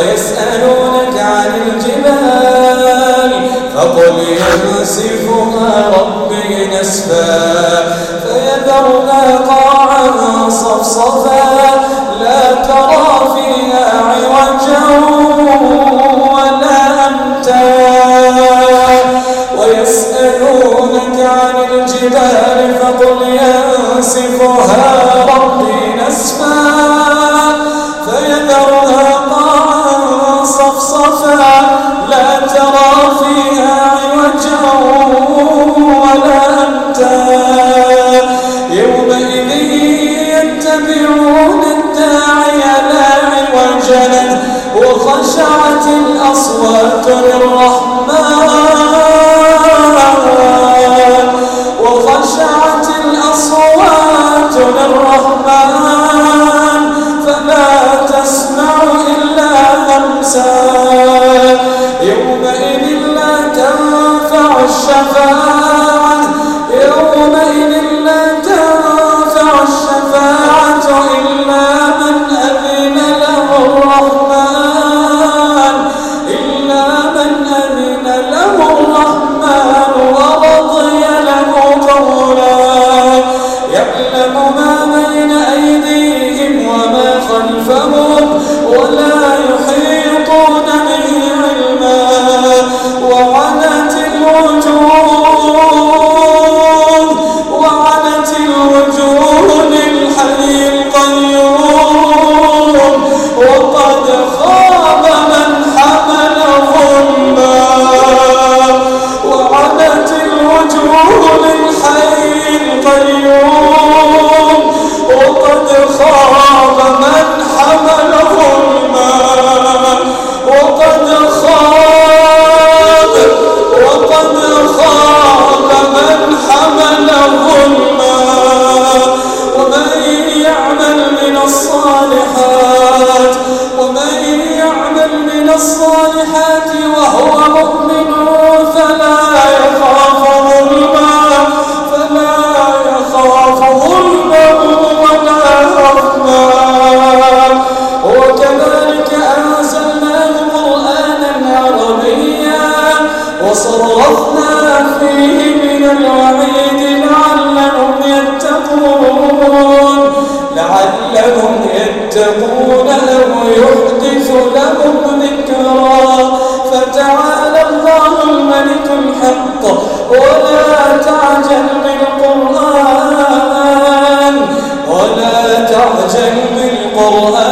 ويسألونك عن الجبال فقل ينسفها ربي نسفا فيذرها قاعا صفصفا لا ترى فيها عوجا ولا أمتا ويسألونك عن الجبال فقل ينسفها ربي نسفا أمتا يومئذ يتبعون الداعي لا عوج له وخشعت الأصوات للرحمن. وقد يتقون أو يحدث لهم ذكرا فتعالى الله الملك الحق ولا تعجل بالقرآن ولا تعجل بالقرآن